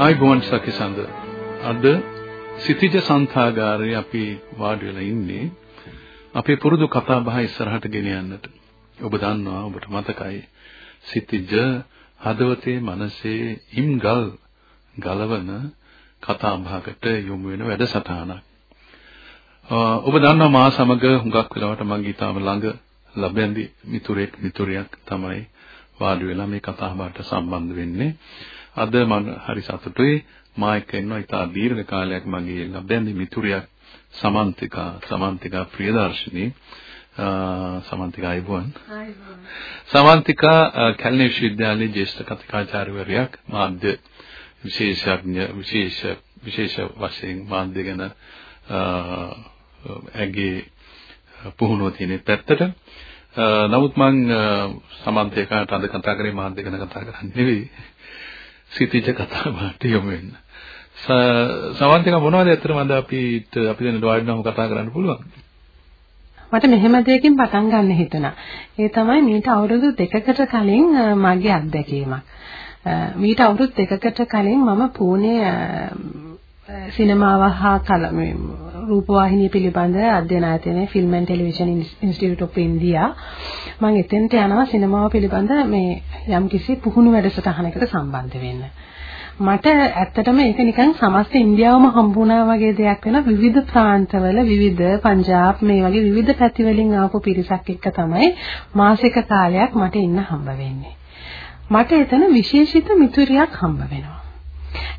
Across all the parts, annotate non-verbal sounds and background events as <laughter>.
ආයිබෝන් සකිසඳ අද සිතිජ සංථාගාරයේ අපි වාඩි වෙලා ඉන්නේ අපේ පුරුදු කතා බහ ඉස්සරහට ගෙන යන්නට. ඔබ දන්නවා ඔබට මතකයි සිතිජ හදවතේ මනසේ හිම්ගල් ගලවන කතා බහකට යොමු වෙන වැඩසටහනක්. ඔබ දන්නවා මා සමග හුඟක් වෙලාවට මම ඊටම ළඟ ලැබෙන්දි මිතුරෙක් මිතුරියක් තමයි වාඩි වෙලා මේ කතා බහට සම්බන්ධ වෙන්නේ. අද මම හරි සතුටුයි. මා එක්ක ඉන්නවා ඉතා දීර්ඝ කාලයක් මගේ ලැබෙන්දි මිතුරියක් සමන්තිකා සමන්තිකා ප්‍රියදර්ශිනී. සමන්තිකා අයිබුවන්. සමන්තිකා කැලණි විශ්වවිද්‍යාලයේ ජ්‍යෙෂ්ඨ කතිකාචාර්යවරයෙක් මාධ්‍ය විශේෂඥ විශේෂ විශේෂ වශයෙන් මාධ්‍ය ගැන ඇගේ පුහුණුව තියෙන පැත්තට. නමුත් මම සමන්තයකට අද කතා කරේ මාධ්‍ය ගැන කතා කරන්නේ නෙවෙයි සිටිජ කතා බහට යොමු වෙන්න. සමන්තක මොනවද ඇත්තටම අද අපිට අපි දැන් ඩොයිඩ්නම කතා කරන්න පුළුවන්? මට මෙහෙම දෙයකින් පටන් ගන්න හිතුණා. ඒ තමයි මීට අවුරුදු දෙකකට කලින් මගේ අත්දැකීමක්. මීට අවුරුදු දෙකකට කලින් මම පූනේ සිනමාව හා කල මේ රූපවාහිනිය පිළිබඳ අධ්‍යයන ආයතනයේ film and television institute of India මම එතෙන්ට යනවා සිනමාව පිළිබඳ මේ යම්කිසි පුහුණු වැඩසටහනකට සම්බන්ධ වෙන්න. මට ඇත්තටම ඒක නිකන් සමස්ත ඉන්දියාවම හම්බුණා වගේ දෙයක් වෙන විවිධ ප්‍රාන්තවල විවිධ පංජාබ් මේ වගේ විවිධ පැති වලින් ආපු පිරිසක් එක්ක තමයි මාසික කාලයක් මට ඉන්න හම්බ වෙන්නේ. මට එතන විශේෂිත මිතුරියක් හම්බ වෙනවා.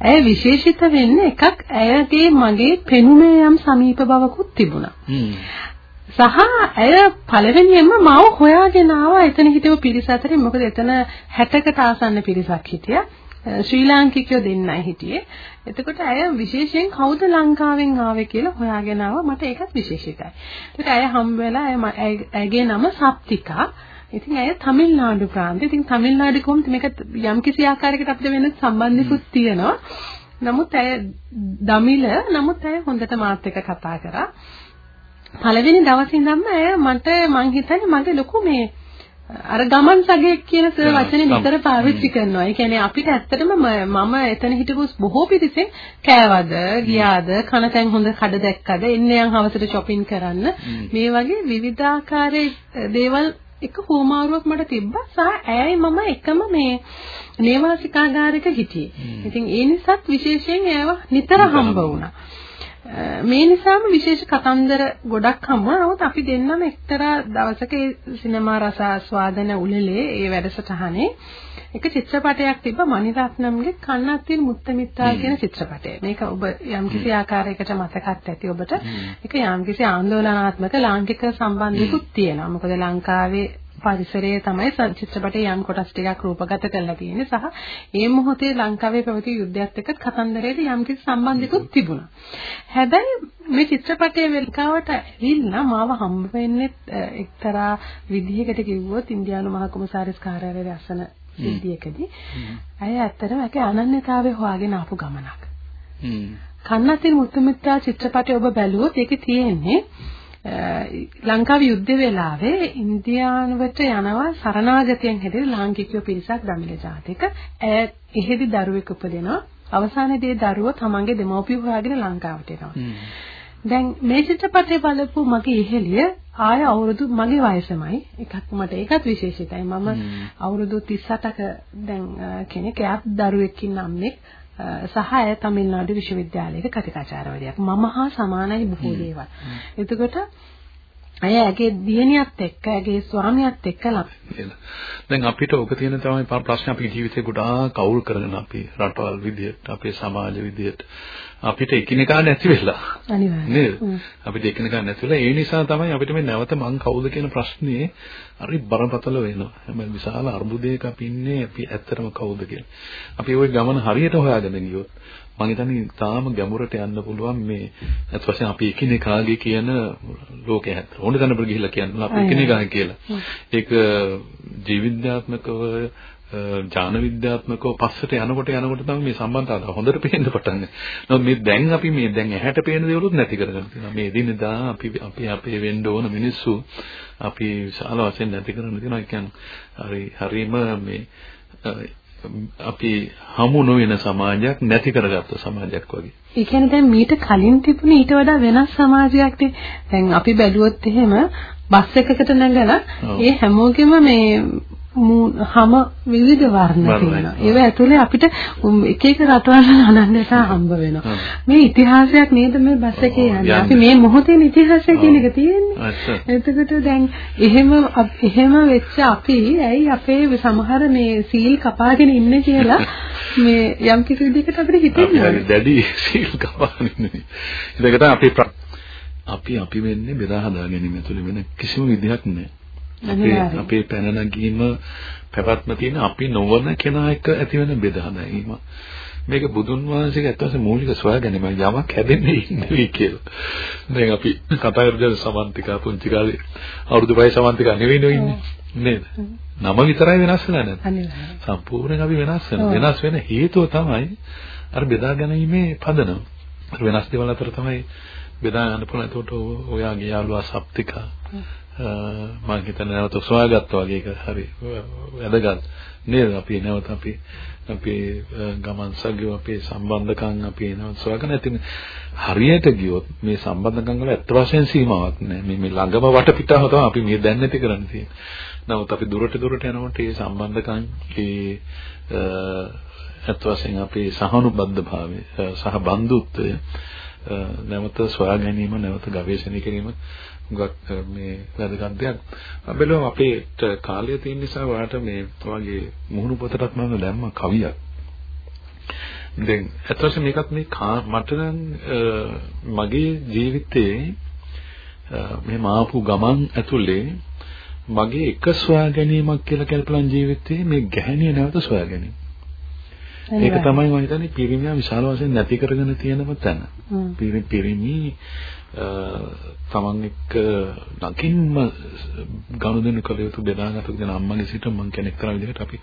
ඇය විශේෂිත වෙන්නේ එකක් ඇයගේ මගේ පෙනුමේ යම් සමීප බවකුත් තිබුණා. සහ ඇය පළවෙනියෙන්ම මාව හොයාගෙන ආවා එතන හිටපු පිරිස අතරින් මොකද එතන 60කට ආසන්න පිරිසක් හිටියා. ශ්‍රී ලාංකිකයෝ දෙන්නයි හිටියේ. එතකොට ඇය විශේෂයෙන් කවුද ලංකාවෙන් ආවේ කියලා හොයාගෙන ආවා. මට ඒකත් විශේෂිතයි. ඒකට ඇය හම්බ වෙලා ඇයගේ නම සප්තිකා. ඉතින් ඇය තමිල්නාඩු ප්‍රාන්තේ. ඉතින් තමිල්නාඩු කොහොමද මේක යම් කිසි ආකාරයකට අපිට වෙන සම්බන්ධිකුත් තියෙනවා. නමුත් ඇය දමිල නමුත් ඇය හොඳට මාත් එක්ක කතා කරා. පළවෙනි දවසේ ඉඳන්ම ඇය මට මං හිතන්නේ මගේ ලොකු මේ අර ගමන් සගයක් කියන වචනේ නිතර පාවිච්චි කරනවා. ඒ කියන්නේ අපිට ඇත්තටම මම එතන හිටපු බොහෝ පිරිසෙන් කෑවද, ගියාද, කන තැන් හොඳ කඩ දැක්කද, එන්නේ යන් හවසට shopping කරන්න මේ වගේ විවිධාකාරයේ දේවල් එක හෝමාරුවක් මට තිබ්බා සහ ඇයයි මම එකම මේ නේවාසිකාගාරයක හිටියේ. ඉතින් ඒ නිසාත් විශේෂයෙන් ඇයව නිතර හම්බ වුණා. මේ නිසාම විශේෂ කතන්දර ගොඩක් හම්බුණා. නමුත් අපි දෙන්නම එක්තරා දවසක සිනමා රස ආස්වාදන උළෙලේ ඒ වැඩසටහනේ එක චිත්‍රපටයක් තිබ්බ මණිරත්නම්ගේ කන්නත්තිල් මුත්තමිත්තා කියන චිත්‍රපටය. මේක ඔබ යම්කිසි ආකාරයකට මතකත් ඇති ඔබට. ඒක යම්කිසි ආందోලනාත්මක ලාංකික සම්බන්ධයකුත් තියෙනවා. මොකද ලංකාවේ පරිසරයේ තමයි චිත්‍රපටයේ යම් කොටස් ටිකක් රූපගත කරලා තියෙන්නේ සහ ඒ මොහොතේ ලංකාවේ පැවති යුද්ධයත් එක්ක කතන්දරයේ යම්කිසි සම්බන්ධිකුත් තිබුණා. හැබැයි මේ චිත්‍රපටයේ වෙල්කාවට ඇවිල්ලා මාව හම්බ වෙන්නේ එක්තරා විදිහකට කිව්වොත් ඉන්දියානු මහ කොමසාරිස් කාර්යාලයේ අසන සිද්ධියකදී ඇය ඇත්තටම ඒකේ අනන්‍යතාවය හොයාගෙන ආපු ගමනක්. කන්නතින් මුතුමිත්‍රා චිත්‍රපටය ඔබ බැලුවොත් ඒකේ තියෙන්නේ ලංකාවේ යුද්ධ වෙලාවේ ඉන්දියානුවට යනවා සරණාගතයන් හැටියට ලාංකිකයෝ පිරිසක් දමිළ ජාතික. එහෙදි දරුවෙක් උපදිනවා. අවසානයේදී දරුවා තමන්ගේ දෙමව්පියෝ හොයාගෙන ලංකාවට එනවා. දැන් මේ චිත්‍රපටය බලපු මගේ ඉහෙලිය ආය අවුරුදු මගේ වයසමයි. එකක් මට ඒකත් විශේෂිතයි. මම අවුරුදු 38ක දැන් කෙනෙක්. එයාත් දරුවෙක් ඉන්න අම්මෙක් සහ ඇය තමිල්නාඩු විශ්වවිද්‍යාලයක කතිකාචාර්යවරියක්. මම හා සමානයි බොහෝ දේවල්. එතකොට අය ඇගේ දියණියත් එක්ක ඇගේ ස්වාමියාත් එක්ක කියලා. දැන් අපිට ඔක තියෙන තමයි ප්‍රශ්න අපේ ජීවිතේ ගොඩාක් කවුල් කරගෙන අපි රටවල් විදියට අපේ සමාජ විදියට අපිට එකිනෙකා නැති වෙලා. නේද? අපිට එකිනෙකා නැති වෙලා. ඒ නිසා තමයි අපිට මේ නැවත මං කවුද කියන ප්‍රශ්නේ හරි බරපතල වෙනවා. හැබැයි විශාල අර්බුදයක අපි ඉන්නේ අපි ඇත්තටම කවුද කියලා. අපි ওই ගමන හරියට හොයාගෙන ගියොත් මම හිතන්නේ තාම ගැඹුරට යන්න පුළුවන් මේ අත් වශයෙන් අපි එකිනෙකාගේ කියන ලෝකයේ හැට. ඕන තැනකට ගිහිල්ලා කියන්න අපි එකිනෙකා කියලා. ඒක ජීවිද්‍යාත්මකව ඥාන විද්‍යාත්මකව පස්සට යනකොට යනකොට තමයි මේ සම්බන්ධතාවය හොඳට පේන්න පටන් ගන්නේ. මේ දැන් අපි මේ දැන් ඇහැට පේන දේවලුත් නැති කරගෙන තියෙනවා. මේ දිනදා අපි අපි අපේ වෙන්න ඕන මිනිස්සු අපි විශාල වශයෙන් නැති කරගෙන තියෙනවා. ඒ කියන්නේ හරි හරීම මේ අපි හමු නොවන සමාජයක් නැති කරගත්ත සමාජයක් වගේ. ඒ කියන්නේ දැන් මීට කලින් තිබුණේ ඊට වඩා වෙනස් සමාජයක් නේ. දැන් අපි බැලුවොත් එහෙම බස් එකකට නැගලා ඒ හැමෝගෙම මේ හැම විවිධ වර්ණ තියෙනවා. ඒව ඇතුලේ අපිට එක එක රටවල් අනන්‍යතා හම්බ වෙනවා. මේ ඉතිහාසයක් නේද මේ බස් එකේ යන්නේ. අපි මේ මොහොතේ ඉතිහාසය කියන එක තියෙන්නේ. එතකොට දැන් එහෙම එහෙම වෙච්ච අපි ඇයි අපේ සමහර මේ සීල් කපාගෙන ඉන්නේ කියලා <laughs> මේ යම් කිසි විදිහකට අපිට හිතෙන්නේ. දැඩි <laughs> සීල් කපාගෙන ඉන්නේ. ඒකට අපි අපි අපි වෙන්නේ බෙදා හදා ගැනීම ඇතුලේ වෙන කිසිම විදිහක් නැහැ. අපේ අපේ පැන නැගීම පැවැත්ම තියෙන අපි නොවන කෙනා එක්ක ඇති වෙන බෙදහනීම මේක බුදුන් වහන්සේගේ අත්වශයෙන් මූලික සොයාගැනීම යමක් හැදෙන්නේ නෙවෙයි කියලා. දැන් අපි කතා කරගෙන සමන්තිකා පුංචි කාලේ අවුරුදු 5 සමන්තිකා නෙවෙයි නෝ නේද? නම විතරයි වෙනස් වෙලා නැත්නම්. සම්පූර්ණයෙන් අපි වෙනස් වෙනවා. වෙනස් වෙන හේතුව තමයි අර බෙදා ගැනීමේ පදනම. වෙනස් දේවල් අතර තමයි බෙදා ගන්න පුළුවන්. ඒකට ඔයාගේ යාළුවා සප්තිකා මම හිතන්නේ නැවත සොයාගත්තා වගේ එක හරි වැදගත්. නේද? අපි නැවත අපි අපේ ගමන් සගිය අපේ සම්බන්ධකම් අපි නැවත සොයාගෙන ඉතින් හරියට ගියොත් මේ සම්බන්ධකම් වල ඇත්ත වශයෙන් සීමාවක් නැහැ. මේ මේ ළඟම වටපිටාව තමයි අපි මේ දැන් නැති කරන්නේ තියෙන්නේ. නමුත් අපි දුරට දුරට යනකොට මේ සම්බන්ධකම් ඒ ඇත්ත වශයෙන් අපේ සහනුබද්ධ භාවය සහ බන්දුත්වය නැවත සොයා ගැනීම නැවත ගවේෂණය කිරීම ගොක් මේ වැදගත් දෙයක්. බැලුවම අපේට කාලය තියෙන නිසා ඔයාලට මේ වගේ මුහුණු පොතටත් මම දැම්ම කවියක්. දැන් අතවශ්‍ය මේකත් මේ මට නම් මගේ ජීවිතේ මේ මාපු ගමන් ඇතුලේ මගේ එක සොයා ගැනීමක් කියලා කල්පලන් ජීවිතේ මේ ගැහණිය නැවත සොයා ගැනීම. ඒක තමයි මම හිතන්නේ පිරිමියා විශාල වශයෙන් නැති කරගෙන තියෙනම තැන. පිරිමි තමන් එක්ක නකින්ම ගනුදෙනු කළ යුතු බෙදාගත යුතු අම්මගේ සිට මම කෙනෙක් කරන විදිහට අපි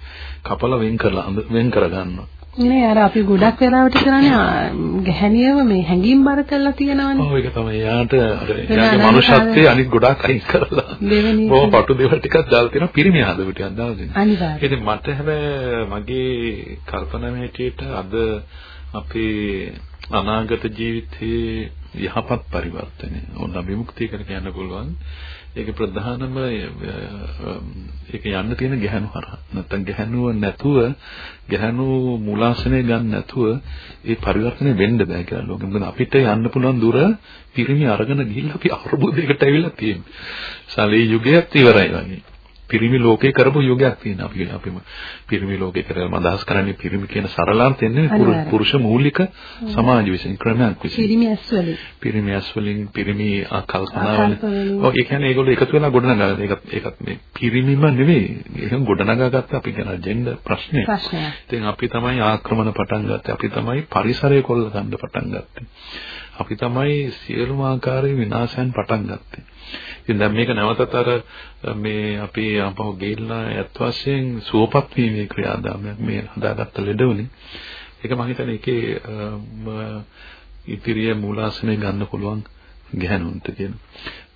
කපල වෙන් කරලා වෙන් කරගන්නවා. නේ අර අපි ගොඩක් වෙලාවට කරන්නේ ගැහණියව මේ හැංගීම් බර කරලා තියෙනවනේ. ඔව් ඒක තමයි. යාට අර යාගේ මනුෂ්‍යත්වයේ අනිත් ගොඩක් අයින් කරලා. බොහොම පටු දේවල් ටිකක් දාලා තියෙනවා පිරිමි හදවත ටිකක් දාලා දෙනවා. අනිවාර්යයෙන්. ඉතින් මට හැබැයි මගේ කල්පනා හැටියට අද අපේ අනාගත ජීවිතයේ යහපත් පරිවර්තනය ඕන විමුක්තිය කියලා කියන්න පුළුවන්. ඒක ප්‍රධානම ඒක යන්න තියෙන ගැහණු හරහා. නැත්තම් ගැහණුව නැතුව ගැහණු මූලාසනය ගන්න නැතුව ඒ පරිවර්තනය වෙන්න බෑ කියලා ලෝකෙ. මොකද අපිට යන්න පුළුවන් දුර පිරිමි අරගෙන ගිහිල්ලා අපි අරුබුදයකට ඇවිල්ලා තියෙනවා. සලී යුගයත් ඉවරයි වගේ. පිරිමි ලෝකේ කරපු යුගයක් තියෙනවා. අපි අපිම පිරිමි ලෝකේ කරලා මදහස් කරන්නේ පිරිමි කියන සරලාර්ථයෙන් නෙවෙයි පුරුෂ මූලික සමාජ විසින් ක්‍රමයක් විසින්. පිරිමි ඇස් වලින්. පිරිමි ඇස් වලින් පිරිමි කල්පනාවල ඔව් ඒ කියන්නේ ඒගොල්ලෝ එකතු වෙලා ගොඩනගා ඒකත් ඒකත් මේ පිරිමිම නෙවෙයි එහෙනම් ගොඩනගාගත්ත අපි කියන ජෙන්ඩර් ප්‍රශ්නය. ඉතින් අපි තමයි ආක්‍රමණ පටන් ගත්තේ. අපි තමයි පරිසරය කොල්ල ගන්න පටන් ගත්තේ. අපි තමයි සියලුම ආකාරයේ විනාශයන් පටන් ගත්තේ ඉතින් දැන් මේක නැවතත් අර මේ අපි අපහු ගෙල්ලා ඇත් වශයෙන් සුවපත් වීමේ ක්‍රියාදාමයක් මේ හදාගත්ත ලෙඩවලින් ඒක මම හිතන්නේ ඒකේ ඉතිරිය මූලාසනය ගන්න පුළුවන් ගැහණුන්ට කියන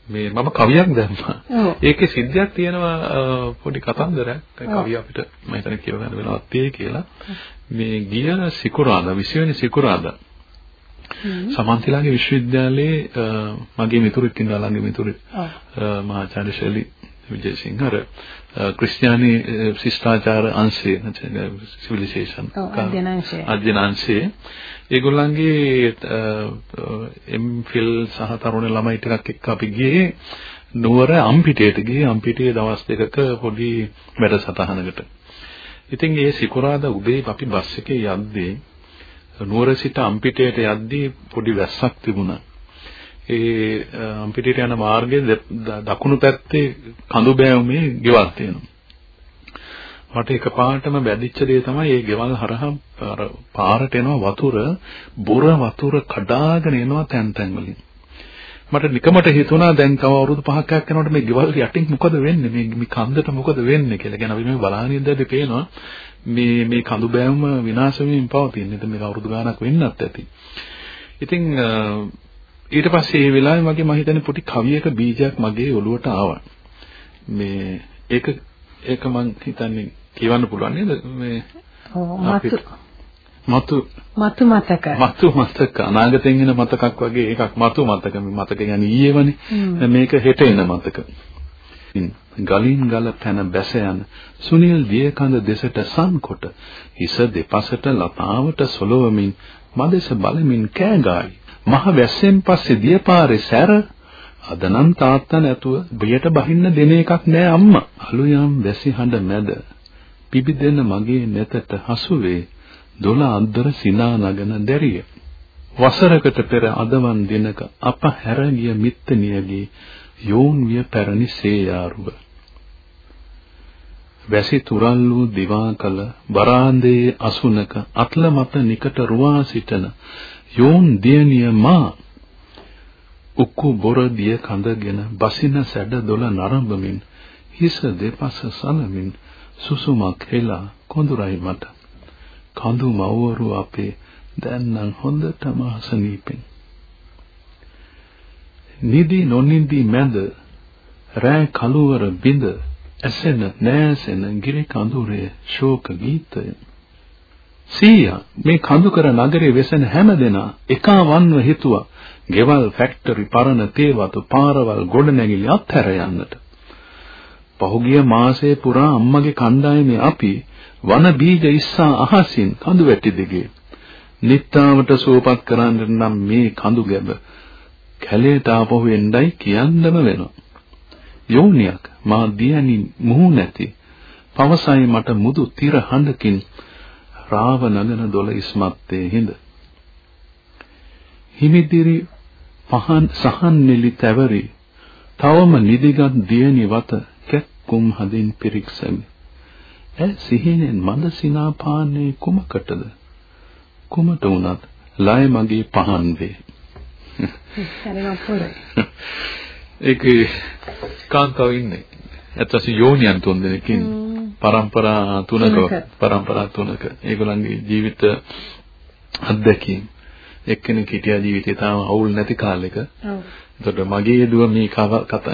මේ මම කවියක් දැම්මා. ඒකේ සිද්ධියක් තියෙනවා පොඩි කතන්දරයක්. කවිය අපිට මම හිතන්නේ කියව ගන්න වෙලාවක් තියෙයි කියලා. මේ ගිය සිකුරාදා 20 වෙනි සිකුරාදා සමන්තිලාගේ විශ්වවිද්‍යාලයේ මගේ මිතුරෙක් ඉන්නවා ළඟ මිතුරෙක් මහාචාර්ය ශෛලී විජේසිංහ. අර ක්‍රිස්තියානි ශිෂ්ටාචාර අංශය සිවිලයිසේෂන් අධ්‍යනාංශයේ ඒගොල්ලන්ගේ එම්.ෆිල් සහ තරුණ ළමයි ටිකක් එක්ක අපි ගියේ නුවර අම්පිටියට ගියේ. අම්පිටියේ දවස් දෙකක පොඩි වැඩසටහනකට. ඉතින් ඒ සිකුරාදා උදේ අපි බස් එකේ යද්දී නුවර සිට අම්පිටේට යද්දී පොඩි වැස්සක් තිබුණා. ඒ අම්පිටේට යන මාර්ගයේ දකුණු පැත්තේ කඳු බෑවුමේ ගෙවල් තියෙනවා. මට එකපාරටම වැදිච්ච දේ තමයි මේ ගෙවල් හරහා පාරට එනවා වතුර බොර වතුර කඩාගෙන එනවා තැන් තැන් වලින්. මට නිකමට හිතුණා දැන් තව අවුරුදු 5ක් යනකොට මේ ගෙවල් යටින් මොකද වෙන්නේ මේ මේ කන්දට මොකද වෙන්නේ කියලා. ගැන අපි මේ බලහන් ඉඳද්දි පේනවා මේ මේ කඳු බෑවුම විනාශ වෙමින් පවතින. ඉතින් මේක අවුරුදු ගාණක් වෙන්නත් ඇති. ඉතින් ඊට පස්සේ මේ වෙලාවේ මගේ මම හිතන්නේ පොඩි කවියක බීජයක් මගේ ඔළුවට ආවා. මේ ඒක ඒක මම හිතන්නේ කියවන්න පුළුවන් නේද? මේ මතු. මතු. මතු මතක. මතු මතක. අනාගතෙන් එන මතකක් වගේ එකක් මතු මතක. මතක කියන්නේ ඊයේවනේ. මේක හෙට එන මතක ගලින් ගල පැන බැස යන සුනිල් දියකඳ දෙසට සන්කොට හිස දෙපසට ලතාවට සොලවමින් මදෙස බලමින් කෑගායි මහ වැස්සෙන් පස්සේ දියපාරේ සැර අදනම් තාත්තා නැතුව බියට බහින්න දෙන එකක් නෑ අම්මා. අලුයම් වැසි හඬ මැද පිබිදෙන මගේ නැතට හසුවේ දොළ අද්දර සිනා නගන දැරිය. වසරකට පෙර අදවන් දිනක අප හැර ගිය මිත්තනියගේ යෝන් විය පැරණි සේයාරුව වැසි තුරල් වූ දිවා කල බරාන්දේ අසුනක අත්ල මත නිකට රුවා සිටන යෝන් දියණිය මා උක්කු බොර දිය කඳගෙන බසින සැඩ දොල නරඹමින් හිස දෙපස සලමින් සුසුමක් හෙලා කොඳුරයි මට. කඳු මව්වරු අපේ දැන් නම් හොඳටම අසනීපෙන් නිදි නොනිදි මැද රෑ කලුවර බිඳ ඇසෙන නෑසෙන ගිරි කඳුරේ ශෝක ගීතය. සීයා මේ කඳුකර නගරේ වෙසෙන හැමදෙනා එකවන්ව හිතුවා ගෙවල් ෆැක්ටරි පරණ තේවතු පාරවල් ගොඩනැගිලි අත්හැර යන්නට. පහුගිය මාසයේ පුරා අම්මගේ කණ්ඩායමේ අපි වන බීජ ඉස්සා අහසින් කඳු වැටි දිගේ නිත්තාවට සුවපත් කරන්න නම් මේ කඳු ගැබ කැලේට ආපහු එන්නයි කියන්නම වෙනවා. යෝනියක් මා දියණි මුහු නැති පවසයි මට මුදු තිර හඬකින් රාව නගන දොළ ඉස්මත්තේ හිඳ. හිමිදිරි පහන් සහන් නිලි තැවරි තවම නිදිගත් දියණි වත කැක්කුම් හදින් පිරික්සමි. ඈ සිහිනෙන් මඳ සිනා පාන්නේ කුමකටද? කුමට වුණත් ලය මගේ පහන් වේ. ඒකේ කාන්තාව ඉන්නේ. ඇත්තට යෝනියන් තුන් දෙනෙක් ඉන්නේ පරම්පරා තුනක. පරම්පරා තුනක. ඒගොල්ලන්ගේ ජීවිත අත්දැකීම්. එක්කෙනෙක් හිටියා ජීවිතේ තාම අවුල් නැති කාලෙක. ඔව්. එතකොට මගේ දුව මේ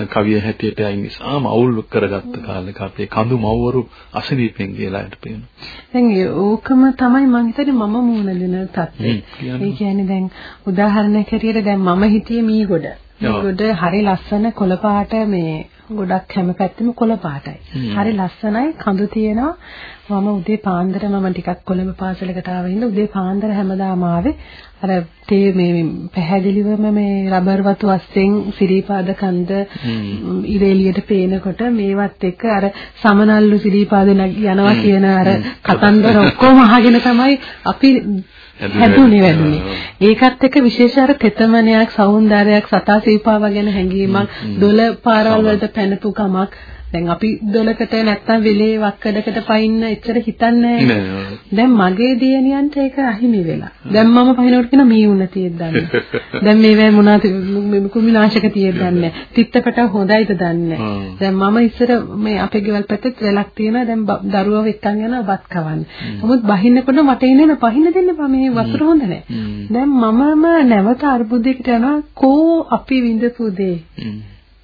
කවිය හැටියට අයින් නිසාම අවුල් කරගත්ත කාලෙක අපේ කඳු මව්වරු අසනීපෙන් ගියලා හිට පේනවා. දැන් ඕකම තමයි මම හිතන්නේ මම මුණ දෙන තත්ත්වය. ඒ කියන්නේ දැන් උදාහරණයක් හැටියට දැන් මම හිටියේ මීගොඩ. මීගොඩ හරි ලස්සන කොළ පාට මේ ගොඩක් හැම පැත්තෙම කොළ පාටයි. හරි ලස්සනයි කඳු තියෙනවා. මම උදේ පාන්දර මම ටිකක් කොළඹ පාසලකට ආවෙ ඉඳ උදේ පාන්දර හැමදාම ආවේ. අර තේ මේ පැහැදිලිවම මේ රබර් වතු අස්සෙන් සිරිපාද කන්ද ඉරේලියට පේනකොට මේවත් එක්ක අර සමනල්ලු සිරිපාද යනවා කියන අර කතන්දර ඔක්කොම අහගෙන තමයි අපි හැදුනේ වැඩුනේ. ඒකත් එක්ක විශේෂ අර තෙතමනයක් సౌందර්යයක් සතා සීපාව ගැන හැඟීමක් දොළ පාරවල් වලට පැනපු කමක් දැන් අපි දොලකට නැත්තම් වෙලේ වක්කඩකට පයින්න එච්චර හිතන්නේ දැන් මගේ දියණියන්ට ඒක අහිමි වෙලා. දැන් මම පහිනවට කියන මී උණ තියෙද්දන්නේ. <laughs> දැන් මේවැ මොනවාද කුමිනාශක තියෙද්දන්නේ. තිත්තකට හොඳයිද දන්නේ. දැන් මම ඉස්සර මේ අපේ ගෙවල් පැත්තේ රැලක් තියෙනවා දැන් දරුවව එක්කන් යනවා බත් කවන්න. නමුත් බහින්නකොට මට ඉන්නේ පහින්න දෙන්න බෑ මේ වතුර හොඳ නැහැ. දැන් මමම නැවත අර්බුදයකට යනවා කෝ අපි විඳපු දේ.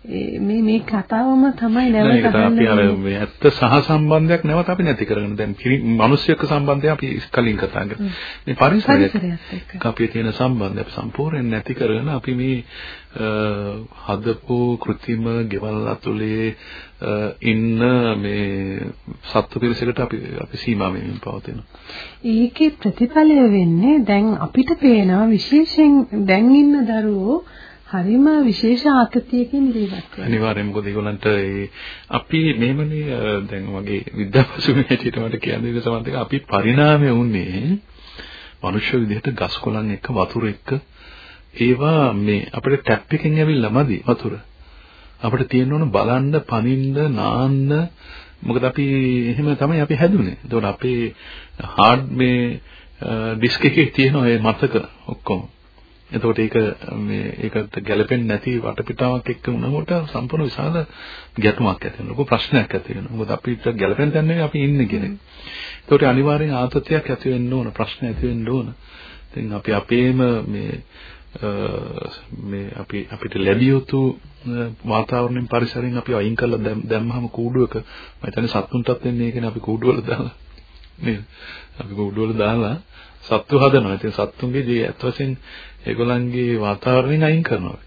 මේ මේ කතාවම තමයි නැවත අපි අර මේ ඇත්ත සහ සම්බන්ධයක් නැවත අපි නැති කරගෙන දැන් මිනිස්සුක සම්බන්ධය අපි කලින් කතා කරා. මේ පරිසරයත් එක්ක අපේ තියෙන සම්බන්ධය අපි සම්පූර්ණයෙන් නැති කරගෙන අපි මේ හදපු કૃතිම ගෙවල් අතුලේ ඉන්න මේ සත්ත්ව පිරිසකට අපි අපි සීමා වෙමින් පවතිනවා. ඒකේ ප්‍රතිඵලය වෙන්නේ දැන් අපිට පේනවා විශේෂයෙන් දැන් ඉන්න දරුවෝ හරිම විශේෂ ආතතියකින් ජීවත් වෙනවා. අනිවාර්යයෙන් මොකද ඒගොල්ලන්ට ඒ අපි මෙහෙමනේ දැන් වගේ විද්‍යාපසුමේ හැටියට මට කියන්න දෙන සමන්ත එක අපි පරිණාමය වුණේ මනුෂ්‍ය විදිහට ගස් කොළන් එක්ක වතුර එක්ක ඒවා මේ අපිට ටැප් එකෙන් ඇවිල්ලා මදි වතුර. අපිට තියෙන්න ඕන බලන්න, පනින්න, නාන්න මොකද අපි එහෙම තමයි අපි හැදුනේ. ඒතකොට අපේ හાર્ඩ් මේ ඩිස්ක් එකේ තියෙන ඔය මතක ඔක්කොම. එතකොට ඒක මේ ඒකට ගැලපෙන්නේ නැති වටපිටාවක් එක්ක වුණකොට සම්පූර්ණ විශාල ගැටුමක් ඇති වෙනවා. ලොකු ප්‍රශ්නයක් ඇති වෙනවා. මොකද අපිට ගැලපෙන තැන නෙවෙයි අපි ඉන්නේ කෙනෙක්. ඒකට අනිවාර්යෙන් ආතතියක් ඇති වෙන්න ඕන, ප්‍රශ්න ඇති වෙන්න ඕන. ඉතින් අපි අපේම මේ මේ අපි අපිට ලැබිය යුතු වාතාවරණයෙන් පරිසරයෙන් අපි අයින් කරලා දැම්මහම කූඩුවක මම හිතන්නේ සත්තුන්ටත් වෙන්නේ ඒකනේ අපි කූඩුවල දාලා නේද අපි කූඩුවල දාලා සත්තු හදනවා ඉතින් සත්තුන්ගේ ජී ඇත්ත වශයෙන් ඒගොල්ලන්ගේ වාතාවරණයෙන් අයින් කරනවා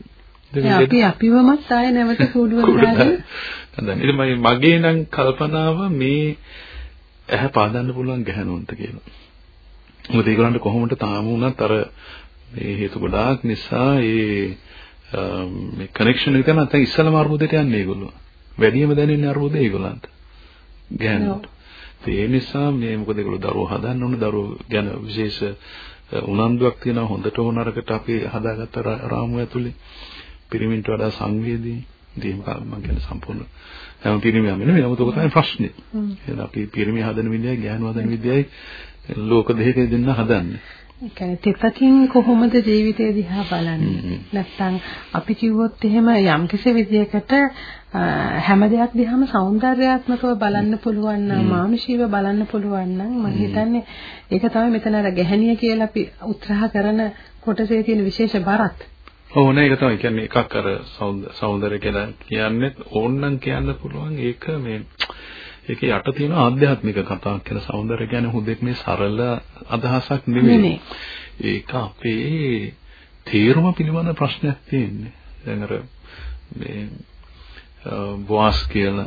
අපි අපිවමත් ආයේ නැවත කූඩුවල දාලා දැන් මගේ නම් කල්පනාව මේ ඇහැ පාදන්න පුළුවන් ගැහණුන්ට කියලා මොකද ඒගොල්ලන්ට කොහොමද තාම වුණත් අර මේ හේතු ගොඩාක් නිසා ඒ මේ කනෙක්ෂන් එක තමයි නැත්නම් ඉස්සලම අර්බුදයට යන්නේ ඒගොල්ලෝ. වැඩියම දැනෙන්නේ අර්බුදේ ඒගොල්ලන්ට. ගෑනුන්ට. ඒ නිසා මේ මොකද ඒගොල්ලෝ දරුවෝ හදන්න ඕන දරුවෝ ගැන විශේෂ උනන්දුවක් තියෙනවා හොඳට ඕන අරකට අපි හදාගත්ත රාමුව ඇතුලේ පිරිමින්ට වඩා සංවේදී ඉතින් මම කියන්නේ සම්පූර්ණ හැම පිරිමියම නෙමෙයි නමුත් ඔක තමයි ප්‍රශ්නේ. එහෙනම් අපි පිරිමිය හදන විදියයි ගෑනු හදන විදියයි ලෝක දෙකේ දෙන්න හදන්නේ. ඒ කියන්නේ තෙතකින් කොහොමද ජීවිතය දිහා බලන්නේ? නැත්තම් අපි කිව්වොත් එහෙම යම්කිසි විදියකට හැම දෙයක් දිහාම సౌందర్యාත්මකව බලන්න පුළුවන් නම් මානුෂීව බලන්න පුළුවන් නම් මම හිතන්නේ ඒක තමයි මෙතන අර ගැහණිය කියලා අපි උත්සාහ කරන කොටසේ තියෙන විශේෂ බරත්. ඔව් නේද ඒක තමයි කියන්නේ එකක් අර సౌందර්ය කියලා කියන්නේ ඕන්නම් කියන්න පුළුවන් ඒක මේ ඒක යට තියෙන ආධ්‍යාත්මික කතාවක් කියලා సౌందර්ය කියන්නේ හුදෙක් මේ සරල අදහසක් නෙමෙයි. ඒක අපේ තේරුම පිළිබඳ ප්‍රශ්නයක් තියෙන්නේ. දැන් අර මේ බොවාස් කියන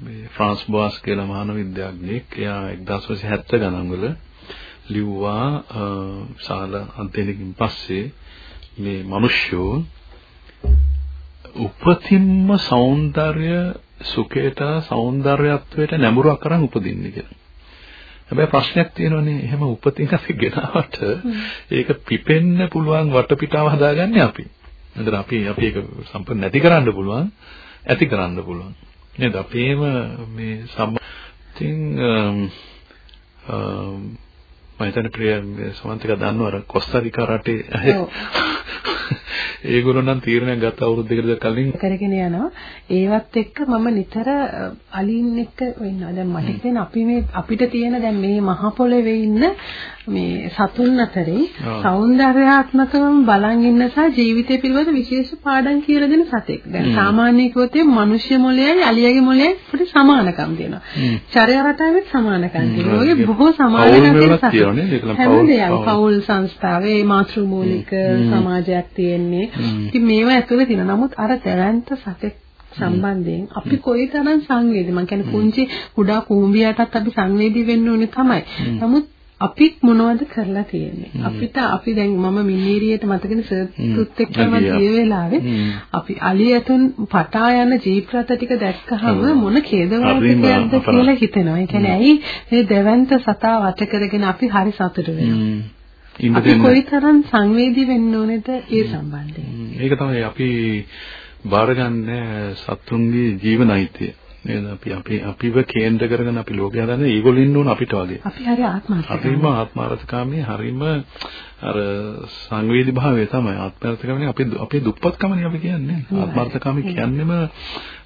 මේ ෆ්‍රාන්ස් බොවාස් කියලා මහාන විද්‍යාඥයෙක් එයා 1970 ගණන්වල ලිව්වා සාල අන්තයකින් පස්සේ මේ මිනිස්සු උපතින්ම సౌందර්ය සුඛයට సౌందර්යත්වයට නැඹුරක් කරන් උපදින්න කියලා. හැබැයි ප්‍රශ්නයක් තියෙනවානේ එහෙම උපතින් අපි ගෙනාවට ඒක පිපෙන්න පුළුවන් වටපිටාව හදාගන්නේ අපි. නේද? අපි අපි ඒක සම්පූර්ණ නැති කරන්න පුළුවන්. ඇති කරන්න පුළුවන්. නේද? අපේම මේ සම්බන්ධයෙන් මම හිතන්නේ ප්‍රිය සමන්තික දන්නවර කොස්තාරිකා රටේ ඒගොල්ලෝ නම් තීරණයක් ගත්ත අවුරුද්දකට කලින් කරගෙන යනවා. ඒවත් එක්ක මම නිතර අලින් එක්ක වෙන්නවා. දැන් මට දැන් අපි මේ අපිට තියෙන දැන් මේ මහ පොළවේ ඉන්න මේ සතුන් අතරේ సౌందర్యාත්මකවම බලන් ඉන්න සහ ජීවිතය පිළිබඳ විශේෂ පාඩම් කියලා දෙන සතෙක්. දැන් සාමාන්‍ය කිව්වොතේ මිනිස්සු මොළයයි අලියාගේ මොළයයි පොඩි සමානකම් තියෙනවා. චර්ය රටාවෙත් සමානකම් තියෙනවා. ඒගොල්ලෝ බොහෝ සමානකම් තියෙනවා. හැම දෙයක් පවුල් සංස්ථාවේ මාතෘ මූලික සමාජයක් තියෙන තියෙන්නේ. ඉතින් මේවා ඇතුලේ තියෙන. නමුත් අර දැවැන්ත සතෙක් සම්බන්ධයෙන් අපි කොයිතරම් සංවේදී. මම කියන්නේ පුංචි කුඩා කුඹියටත් අපි සංවේදී වෙන්න ඕනේ තමයි. නමුත් අපිත් මොනවද කරලා තියෙන්නේ? අපිට අපි දැන් මම මින්නීරියට මතකනේ සර්තුත් එක්කම ගිය වෙලාවේ අපි අලියතුන් පටා යන ජීප් රථ ටික දැක්කහම මොන ඛේදවාදයක්ද කියලා හිතෙනවා. ඒ කියන්නේ ඇයි මේ දෙවන්ත සතා වට කරගෙන අපි හරි සතුටු වෙනවා අපි කොයිතරම් සංවේදී වෙන්න ඕනේද ඒ සම්බන්ධයෙන්? ඒක තමයි අපි බාරගන්නේ සත්තුන්ගේ ජීවනයිතිය නේද? අපි අපි අපිව කේන්ද්‍ර කරගෙන අපි ලෝකය හදන්නේ ඒගොල්ලෝ ඉන්න ඕන අපිට වගේ. අපි හරි ආත්මාර්ථකාමී. අපිම ආත්මාර්ථකාමී හරීම අර සංවේදී භාවය තමයි. ආත්මාර්ථකාමී අපි අපේ දුප්පත්කමනේ අපි කියන්නේ. ආත්මාර්ථකාමී කියන්නේම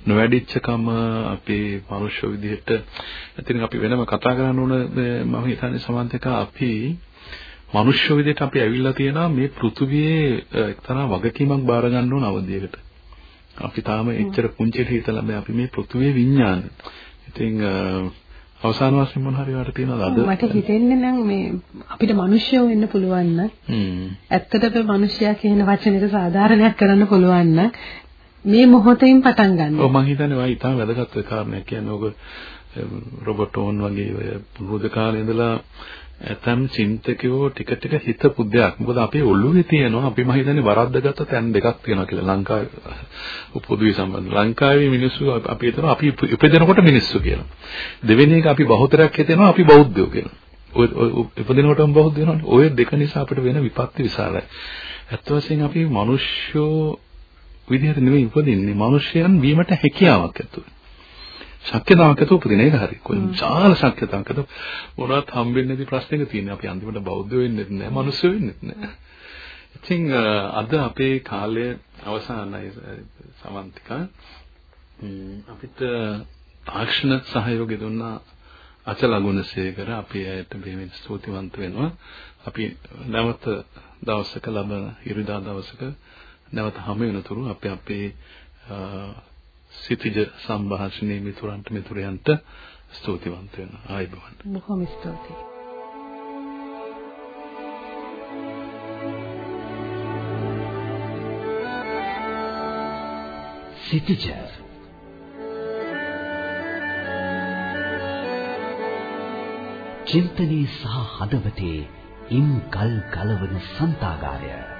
නොවැඩිච්චකම අපේ මනුෂ්‍ය විදිහට. ඉතින් අපි වෙනම කතා කරන්න ඕන මම හිතන්නේ සමන්තක අපි මනුෂ්‍ය විදිහට අපි ඇවිල්ලා තියෙනවා මේ පෘථුවියේ එක්තරා වගකීමක් බාර ගන්න ඕන අවධියකට. අපි තාම එච්චර පුංචිට හිතලා බෑ අපි මේ පෘථුවියේ විඥාන. ඉතින් අවසාන වශයෙන් මොන හරි වට තියනවද? මට හිතෙන්නේ නම් මේ අපිට මිනිස්සුયો වෙන්න පුළුවන් නම් ඇත්තටම මිනිස්සයා කියන වචනෙට සාධාරණයක් කරන්න පුළුවන් නම් මේ මොහොතෙන් පටන් ගන්න. ඔව් මම හිතන්නේ වයි තාම වැදගත් කාරණයක් කියන්නේ ඔබ රොබර්ටෝන් වගේ ඔය පුරුදු කාලේ ඉඳලා ඇතම් චින්තකයෝ ටික ටික හිතපු දෙයක්. මොකද අපේ ඔළුවේ තියෙනවා අපි මම හිතන්නේ වරද්දගත්ත තැන් දෙකක් තියෙනවා කියලා ලංකාවේ පොදුවේ සම්බන්ධ. ලංකාවේ මිනිස්සු අපි හිතනවා අපි ඉපදෙනකොට මිනිස්සු කියලා. දෙවෙනි එක අපි බහුතරයක් හිතෙනවා අපි බෞද්ධයෝ කියලා. ඔය උපදිනකොටම බෞද්ධ වෙනවනේ. ඔය දෙක නිසා අපිට වෙන විපත්ති විශාලයි. ඇත්ත වශයෙන් අපි මිනිස්සුෝ විදිහට නෙමෙයි උපදින්නේ. මිනිසයන් වීමට හැකියාවක් ඇතුළේ. ශක්‍යතාවක් ඇතුව උපදින එක හරි. කොයි විශාල ශක්‍යතාවක් ඇතුව මොනවත් හම්බෙන්නේ නැති ප්‍රශ්නයක තියෙනවා. අපි අන්තිමට බෞද්ධ වෙන්නේ නැහැ, මිනිස්සු වෙන්නේ නැහැ. ඉතින් අද අපේ කාලය අවසానයි සමන්තිකා. අපිට තාක්ෂණ සහයෝගය දුන්නා අචල ගුණසේකර අපි ඇයට බෙහෙවින් ස්තුතිවන්ත වෙනවා. අපි නැවත දවසක ලබන ඉරිදා දවසක නැවත හමු වෙනතුරු අපි අපේ සිටිජ සංഭാෂණයේ මිතුරන්ට මිතුරයන්ට ස්තුතිවන්ත වෙනවා. ආයිබෝවන්. බොහොම ස්තුතියි. සිටිජ චින්තනයේ සහ හදවතේ ඉම් කල් කලවන සන්තාගාරය